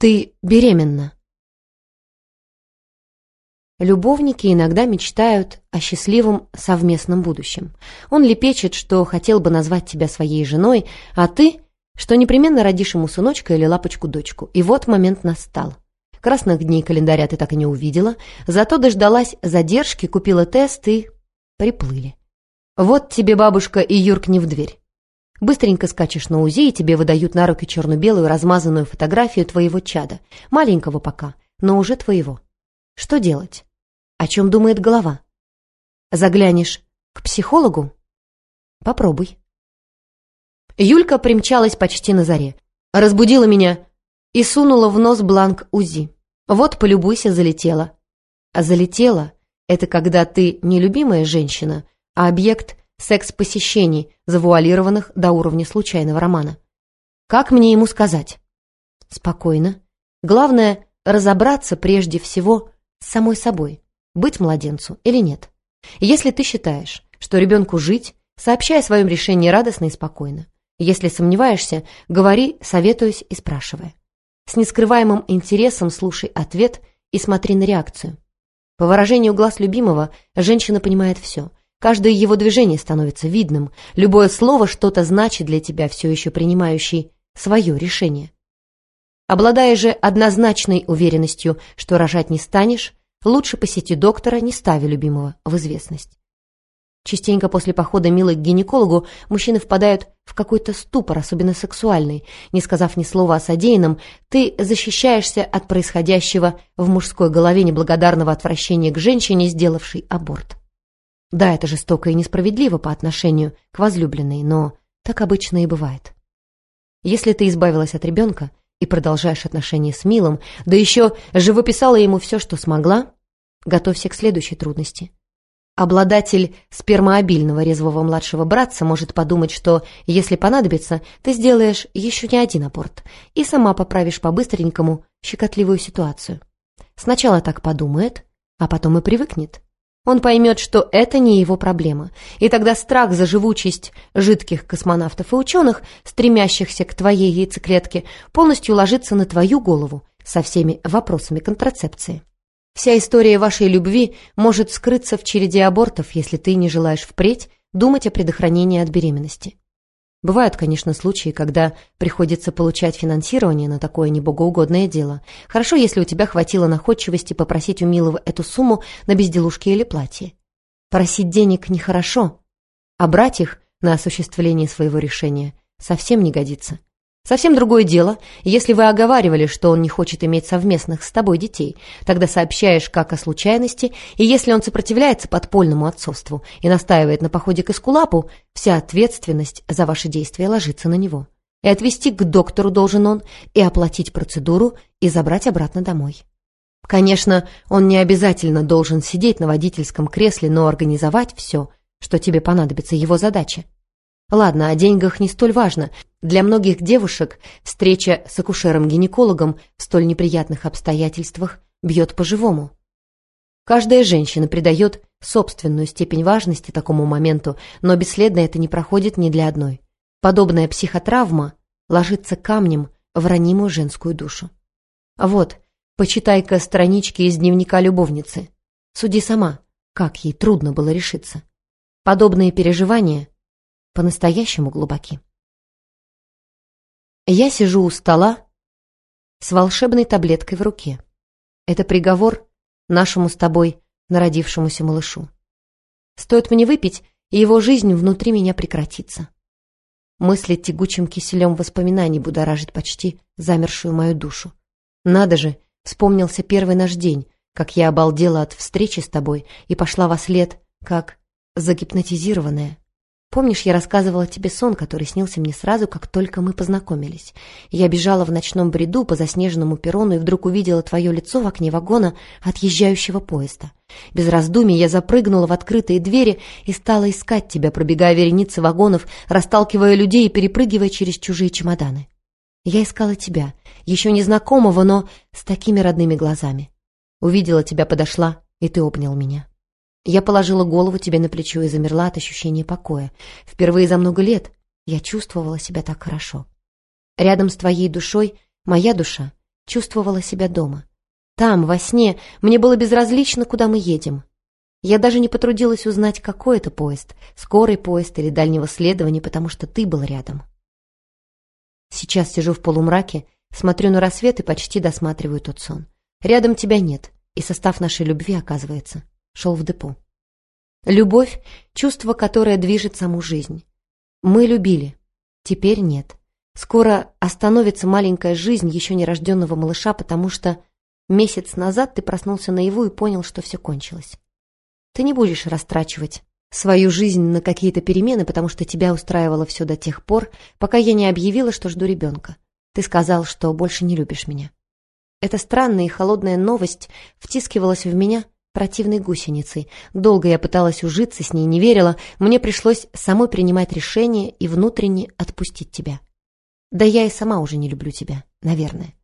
Ты беременна. Любовники иногда мечтают о счастливом совместном будущем. Он лепечет, что хотел бы назвать тебя своей женой, а ты, что непременно родишь ему сыночка или лапочку-дочку. И вот момент настал. Красных дней календаря ты так и не увидела, зато дождалась задержки, купила тест и... приплыли. Вот тебе бабушка и юркни в дверь. Быстренько скачешь на УЗИ, и тебе выдают на руки черно-белую размазанную фотографию твоего чада. Маленького пока, но уже твоего. Что делать? О чем думает голова? Заглянешь к психологу? Попробуй. Юлька примчалась почти на заре. Разбудила меня и сунула в нос бланк УЗИ. Вот, полюбуйся, залетела. А залетела — это когда ты не любимая женщина, а объект секс-посещений, завуалированных до уровня случайного романа. Как мне ему сказать? Спокойно. Главное — разобраться прежде всего с самой собой, быть младенцу или нет. Если ты считаешь, что ребенку жить, сообщай о своем решении радостно и спокойно. Если сомневаешься, говори, советуясь и спрашивая. С нескрываемым интересом слушай ответ и смотри на реакцию. По выражению глаз любимого, женщина понимает все, Каждое его движение становится видным, любое слово что-то значит для тебя, все еще принимающий свое решение. Обладая же однозначной уверенностью, что рожать не станешь, лучше посети доктора, не ставя любимого в известность. Частенько после похода Милы к гинекологу мужчины впадают в какой-то ступор, особенно сексуальный. Не сказав ни слова о содеянном, ты защищаешься от происходящего в мужской голове неблагодарного отвращения к женщине, сделавшей аборт. Да, это жестоко и несправедливо по отношению к возлюбленной, но так обычно и бывает. Если ты избавилась от ребенка и продолжаешь отношения с Милом, да еще живописала ему все, что смогла, готовься к следующей трудности. Обладатель спермообильного резвого младшего братца может подумать, что, если понадобится, ты сделаешь еще не один аборт и сама поправишь по-быстренькому щекотливую ситуацию. Сначала так подумает, а потом и привыкнет. Он поймет, что это не его проблема, и тогда страх за живучесть жидких космонавтов и ученых, стремящихся к твоей яйцеклетке, полностью ложится на твою голову со всеми вопросами контрацепции. Вся история вашей любви может скрыться в череде абортов, если ты не желаешь впредь думать о предохранении от беременности. Бывают, конечно, случаи, когда приходится получать финансирование на такое небогоугодное дело. Хорошо, если у тебя хватило находчивости попросить у Милова эту сумму на безделушки или платье. Просить денег нехорошо, а брать их на осуществление своего решения совсем не годится. Совсем другое дело, если вы оговаривали, что он не хочет иметь совместных с тобой детей, тогда сообщаешь как о случайности, и если он сопротивляется подпольному отцовству и настаивает на походе к эскулапу, вся ответственность за ваши действия ложится на него. И отвезти к доктору должен он, и оплатить процедуру, и забрать обратно домой. Конечно, он не обязательно должен сидеть на водительском кресле, но организовать все, что тебе понадобится, его задача. Ладно, о деньгах не столь важно. Для многих девушек встреча с акушером-гинекологом в столь неприятных обстоятельствах бьет по-живому. Каждая женщина придает собственную степень важности такому моменту, но бесследно это не проходит ни для одной. Подобная психотравма ложится камнем в ранимую женскую душу. Вот, почитай-ка странички из дневника любовницы. Суди сама, как ей трудно было решиться. Подобные переживания по-настоящему глубоки. Я сижу у стола с волшебной таблеткой в руке. Это приговор нашему с тобой народившемуся малышу. Стоит мне выпить, и его жизнь внутри меня прекратится. Мысли тягучим киселем воспоминаний будоражит почти замершую мою душу. Надо же, вспомнился первый наш день, как я обалдела от встречи с тобой и пошла во след, как загипнотизированная. Помнишь, я рассказывала тебе сон, который снился мне сразу, как только мы познакомились? Я бежала в ночном бреду по заснеженному перрону и вдруг увидела твое лицо в окне вагона отъезжающего поезда. Без раздумий я запрыгнула в открытые двери и стала искать тебя, пробегая вереницы вагонов, расталкивая людей и перепрыгивая через чужие чемоданы. Я искала тебя, еще незнакомого, но с такими родными глазами. Увидела тебя, подошла, и ты обнял меня. Я положила голову тебе на плечо и замерла от ощущения покоя. Впервые за много лет я чувствовала себя так хорошо. Рядом с твоей душой моя душа чувствовала себя дома. Там, во сне, мне было безразлично, куда мы едем. Я даже не потрудилась узнать, какой это поезд, скорый поезд или дальнего следования, потому что ты был рядом. Сейчас сижу в полумраке, смотрю на рассвет и почти досматриваю тот сон. Рядом тебя нет, и состав нашей любви, оказывается, шел в депо. Любовь — чувство, которое движет саму жизнь. Мы любили, теперь нет. Скоро остановится маленькая жизнь еще нерожденного малыша, потому что месяц назад ты проснулся наяву и понял, что все кончилось. Ты не будешь растрачивать свою жизнь на какие-то перемены, потому что тебя устраивало все до тех пор, пока я не объявила, что жду ребенка. Ты сказал, что больше не любишь меня. Эта странная и холодная новость втискивалась в меня противной гусеницей. Долго я пыталась ужиться с ней, не верила. Мне пришлось самой принимать решение и внутренне отпустить тебя. Да я и сама уже не люблю тебя, наверное.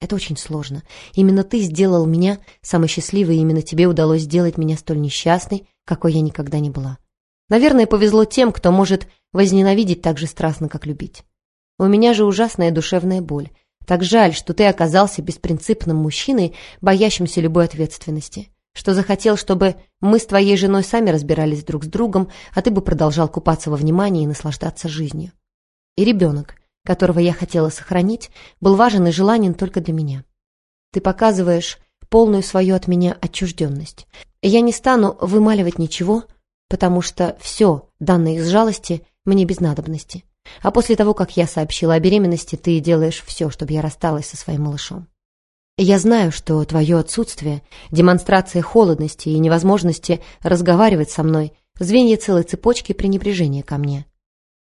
Это очень сложно. Именно ты сделал меня самой счастливой, и именно тебе удалось сделать меня столь несчастной, какой я никогда не была. Наверное, повезло тем, кто может возненавидеть так же страстно, как любить. У меня же ужасная душевная боль. Так жаль, что ты оказался беспринципным мужчиной, боящимся любой ответственности. Что захотел, чтобы мы с твоей женой сами разбирались друг с другом, а ты бы продолжал купаться во внимании и наслаждаться жизнью. И ребенок, которого я хотела сохранить, был важен и желанен только для меня. Ты показываешь полную свою от меня отчужденность. Я не стану вымаливать ничего, потому что все, данное из жалости, мне без надобности. А после того, как я сообщила о беременности, ты делаешь все, чтобы я рассталась со своим малышом. Я знаю, что твое отсутствие, демонстрация холодности и невозможности разговаривать со мной, звенья целой цепочки пренебрежения ко мне.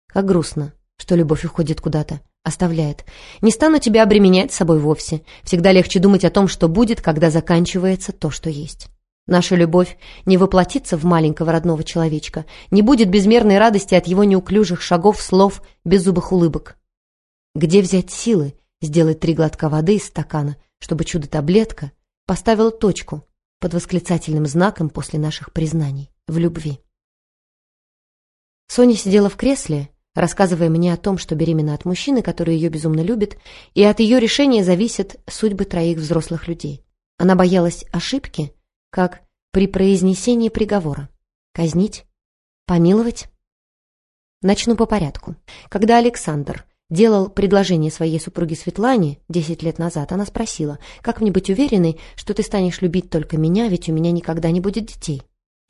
Как грустно, что любовь уходит куда-то, оставляет. Не стану тебя обременять собой вовсе. Всегда легче думать о том, что будет, когда заканчивается то, что есть. Наша любовь не воплотится в маленького родного человечка, не будет безмерной радости от его неуклюжих шагов, слов, беззубых улыбок. Где взять силы сделать три глотка воды из стакана, чтобы чудо-таблетка поставила точку под восклицательным знаком после наших признаний в любви? Соня сидела в кресле, рассказывая мне о том, что беременна от мужчины, который ее безумно любит, и от ее решения зависят судьбы троих взрослых людей. Она боялась ошибки, как при произнесении приговора. Казнить? Помиловать? Начну по порядку. Когда Александр делал предложение своей супруге Светлане 10 лет назад, она спросила, как мне быть уверенной, что ты станешь любить только меня, ведь у меня никогда не будет детей.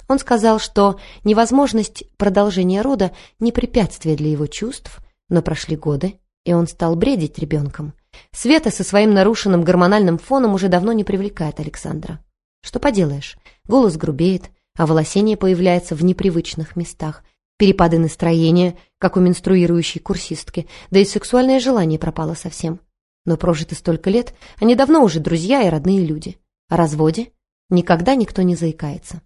Он сказал, что невозможность продолжения рода не препятствие для его чувств, но прошли годы, и он стал бредить ребенком. Света со своим нарушенным гормональным фоном уже давно не привлекает Александра. Что поделаешь, голос грубеет, а волосение появляется в непривычных местах, перепады настроения, как у менструирующей курсистки, да и сексуальное желание пропало совсем. Но прожито столько лет, они давно уже друзья и родные люди. О разводе никогда никто не заикается.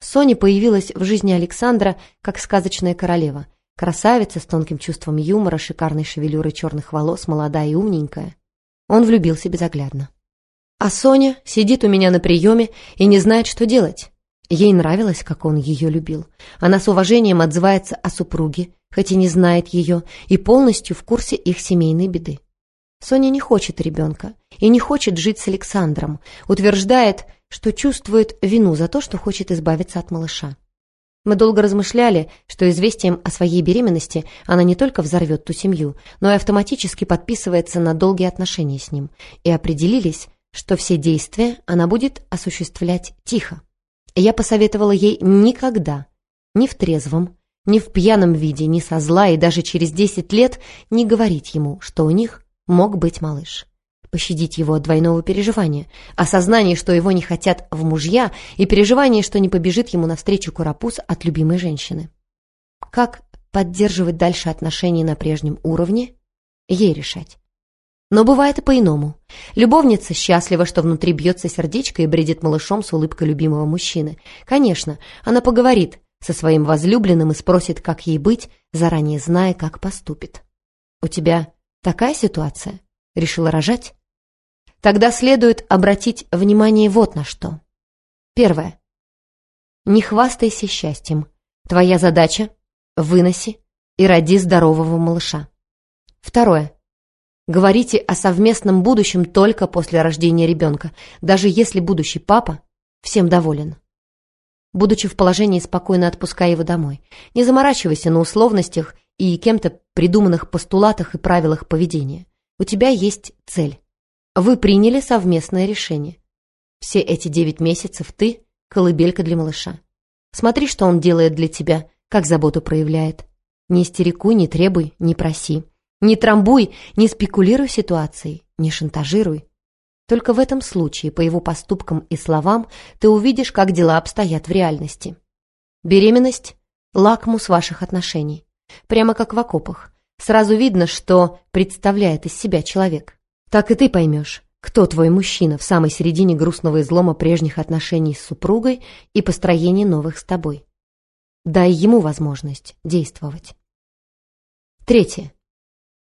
Соня появилась в жизни Александра как сказочная королева. Красавица с тонким чувством юмора, шикарной шевелюрой черных волос, молодая и умненькая. Он влюбился безоглядно. А Соня сидит у меня на приеме и не знает, что делать. Ей нравилось, как он ее любил. Она с уважением отзывается о супруге, хоть и не знает ее, и полностью в курсе их семейной беды. Соня не хочет ребенка и не хочет жить с Александром, утверждает, что чувствует вину за то, что хочет избавиться от малыша. Мы долго размышляли, что известием о своей беременности она не только взорвет ту семью, но и автоматически подписывается на долгие отношения с ним, и определились, что все действия она будет осуществлять тихо. Я посоветовала ей никогда, ни в трезвом, ни в пьяном виде, ни со зла и даже через десять лет не говорить ему, что у них мог быть малыш пощадить его от двойного переживания, осознание, что его не хотят в мужья, и переживание, что не побежит ему навстречу Курапус от любимой женщины. Как поддерживать дальше отношения на прежнем уровне, ей решать. Но бывает и по-иному. Любовница счастлива, что внутри бьется сердечко и бредит малышом с улыбкой любимого мужчины. Конечно, она поговорит со своим возлюбленным и спросит, как ей быть, заранее зная, как поступит. «У тебя такая ситуация? Решила рожать?» Тогда следует обратить внимание вот на что. Первое. Не хвастайся счастьем. Твоя задача – выноси и роди здорового малыша. Второе. Говорите о совместном будущем только после рождения ребенка, даже если будущий папа всем доволен. Будучи в положении, спокойно отпускай его домой. Не заморачивайся на условностях и кем-то придуманных постулатах и правилах поведения. У тебя есть цель. Вы приняли совместное решение. Все эти девять месяцев ты – колыбелька для малыша. Смотри, что он делает для тебя, как заботу проявляет. Не истерикуй, не требуй, не проси. Не трамбуй, не спекулируй ситуацией, не шантажируй. Только в этом случае, по его поступкам и словам, ты увидишь, как дела обстоят в реальности. Беременность – лакмус ваших отношений. Прямо как в окопах. Сразу видно, что представляет из себя человек. Так и ты поймешь, кто твой мужчина в самой середине грустного излома прежних отношений с супругой и построения новых с тобой. Дай ему возможность действовать. Третье.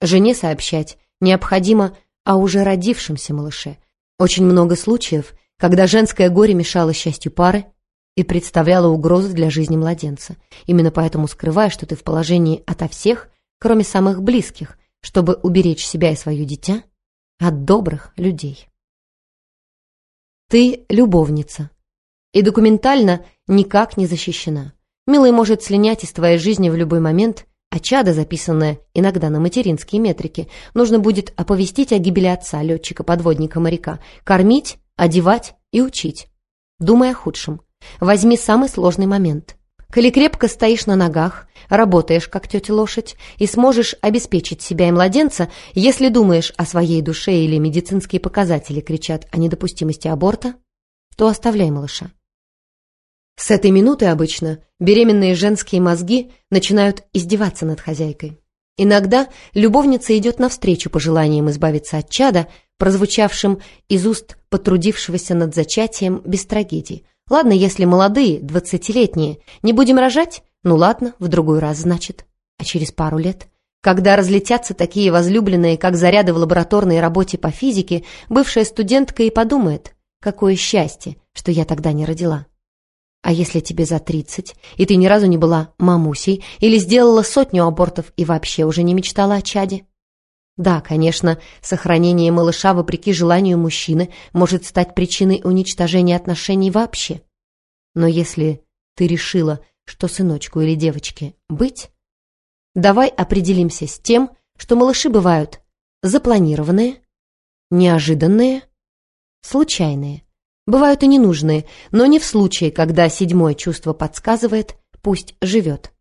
Жене сообщать необходимо о уже родившемся малыше. Очень много случаев, когда женское горе мешало счастью пары и представляло угрозу для жизни младенца. Именно поэтому скрывай, что ты в положении ото всех, кроме самых близких, чтобы уберечь себя и свое дитя от добрых людей. Ты любовница и документально никак не защищена. Милый может слинять из твоей жизни в любой момент а чадо, записанное иногда на материнские метрики, нужно будет оповестить о гибели отца, летчика, подводника, моряка, кормить, одевать и учить. Думай о худшем. Возьми самый сложный момент. Коли крепко стоишь на ногах, работаешь, как тетя лошадь, и сможешь обеспечить себя и младенца, если думаешь о своей душе или медицинские показатели кричат о недопустимости аборта, то оставляй малыша. С этой минуты обычно беременные женские мозги начинают издеваться над хозяйкой. Иногда любовница идет навстречу пожеланиям избавиться от чада, прозвучавшим из уст потрудившегося над зачатием без трагедии. Ладно, если молодые, двадцатилетние, не будем рожать? Ну ладно, в другой раз, значит. А через пару лет, когда разлетятся такие возлюбленные, как заряды в лабораторной работе по физике, бывшая студентка и подумает, какое счастье, что я тогда не родила. А если тебе за тридцать, и ты ни разу не была мамусей, или сделала сотню абортов и вообще уже не мечтала о чаде? Да, конечно, сохранение малыша вопреки желанию мужчины может стать причиной уничтожения отношений вообще. Но если ты решила, что сыночку или девочке быть, давай определимся с тем, что малыши бывают запланированные, неожиданные, случайные. Бывают и ненужные, но не в случае, когда седьмое чувство подсказывает «пусть живет».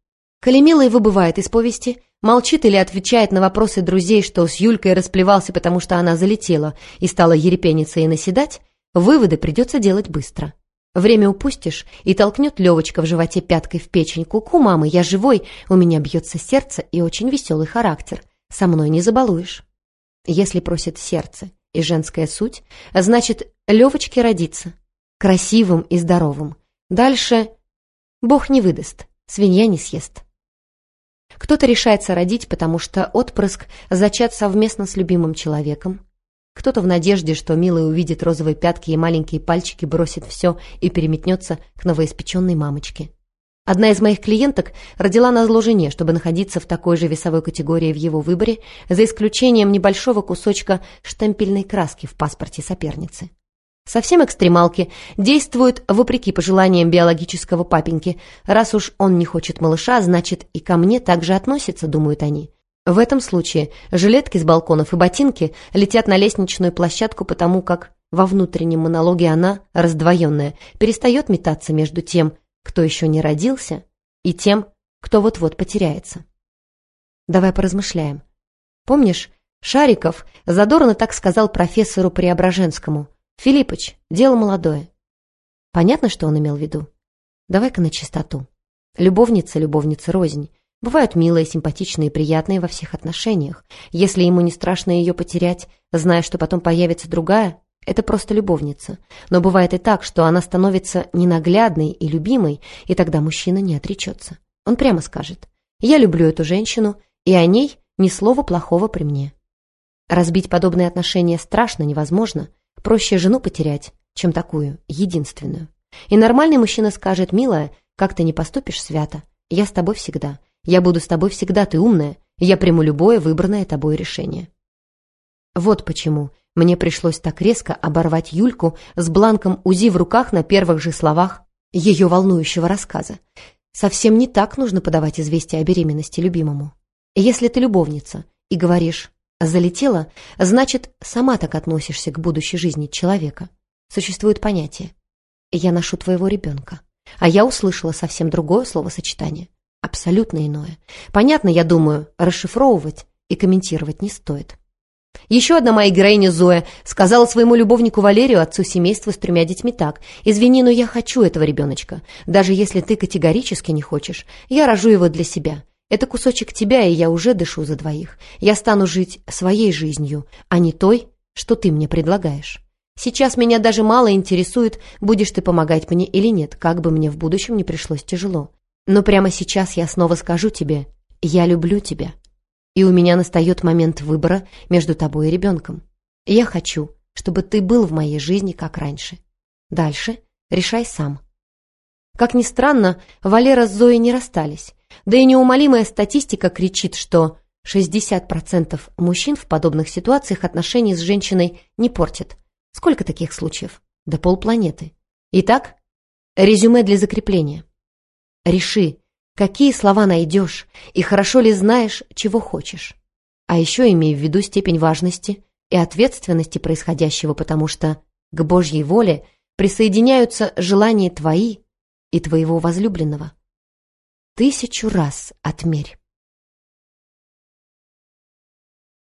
Калемилой выбывает из повести, молчит или отвечает на вопросы друзей, что с Юлькой расплевался, потому что она залетела и стала ерепениться и наседать, выводы придется делать быстро. Время упустишь, и толкнет Левочка в животе пяткой в печень. Ку-ку, мама, я живой, у меня бьется сердце и очень веселый характер. Со мной не забалуешь. Если просит сердце и женская суть, значит, Левочке родится. Красивым и здоровым. Дальше Бог не выдаст, свинья не съест. Кто-то решается родить, потому что отпрыск зачат совместно с любимым человеком. Кто-то в надежде, что милый увидит розовые пятки и маленькие пальчики, бросит все и переметнется к новоиспеченной мамочке. Одна из моих клиенток родила на зло жене, чтобы находиться в такой же весовой категории в его выборе, за исключением небольшого кусочка штемпельной краски в паспорте соперницы. Совсем экстремалки действуют вопреки пожеланиям биологического папеньки. Раз уж он не хочет малыша, значит и ко мне так же относится, думают они. В этом случае жилетки с балконов и ботинки летят на лестничную площадку, потому как во внутреннем монологе она, раздвоенная, перестает метаться между тем, кто еще не родился, и тем, кто вот-вот потеряется. Давай поразмышляем. Помнишь, Шариков задорно так сказал профессору Преображенскому. «Филиппыч, дело молодое». Понятно, что он имел в виду? Давай-ка на чистоту. Любовница, любовница рознь. Бывают милые, симпатичные, приятные во всех отношениях. Если ему не страшно ее потерять, зная, что потом появится другая, это просто любовница. Но бывает и так, что она становится ненаглядной и любимой, и тогда мужчина не отречется. Он прямо скажет «Я люблю эту женщину, и о ней ни слова плохого при мне». Разбить подобные отношения страшно, невозможно. Проще жену потерять, чем такую, единственную. И нормальный мужчина скажет «Милая, как ты не поступишь свято? Я с тобой всегда. Я буду с тобой всегда, ты умная. Я приму любое выбранное тобой решение». Вот почему мне пришлось так резко оборвать Юльку с бланком УЗИ в руках на первых же словах ее волнующего рассказа. Совсем не так нужно подавать известие о беременности любимому. Если ты любовница и говоришь «залетела», значит, сама так относишься к будущей жизни человека. Существует понятие «я ношу твоего ребенка». А я услышала совсем другое словосочетание, абсолютно иное. Понятно, я думаю, расшифровывать и комментировать не стоит. Еще одна моя героиня Зоя сказала своему любовнику Валерию, отцу семейства с тремя детьми, так. «Извини, но я хочу этого ребеночка. Даже если ты категорически не хочешь, я рожу его для себя. Это кусочек тебя, и я уже дышу за двоих. Я стану жить своей жизнью, а не той, что ты мне предлагаешь. Сейчас меня даже мало интересует, будешь ты помогать мне или нет, как бы мне в будущем не пришлось тяжело. Но прямо сейчас я снова скажу тебе, я люблю тебя. И у меня настает момент выбора между тобой и ребенком. я хочу, чтобы ты был в моей жизни, как раньше. Дальше решай сам. Как ни странно, Валера с Зоей не расстались. Да и неумолимая статистика кричит, что 60% мужчин в подобных ситуациях отношений с женщиной не портят. Сколько таких случаев? До полпланеты. Итак, резюме для закрепления. Реши, какие слова найдешь и хорошо ли знаешь, чего хочешь. А еще имей в виду степень важности и ответственности происходящего, потому что к Божьей воле присоединяются желания твои и твоего возлюбленного. Тысячу раз отмерь.